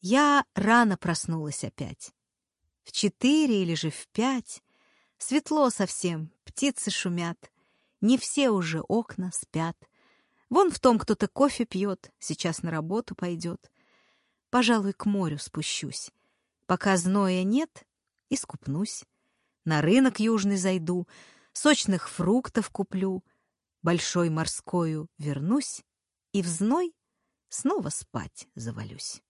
Я рано проснулась опять. В четыре или же в пять. Светло совсем, птицы шумят. Не все уже окна спят. Вон в том кто-то кофе пьет, сейчас на работу пойдет. Пожалуй, к морю спущусь. Пока зноя нет, искупнусь. На рынок южный зайду, сочных фруктов куплю, большой морскою вернусь и в зной снова спать завалюсь.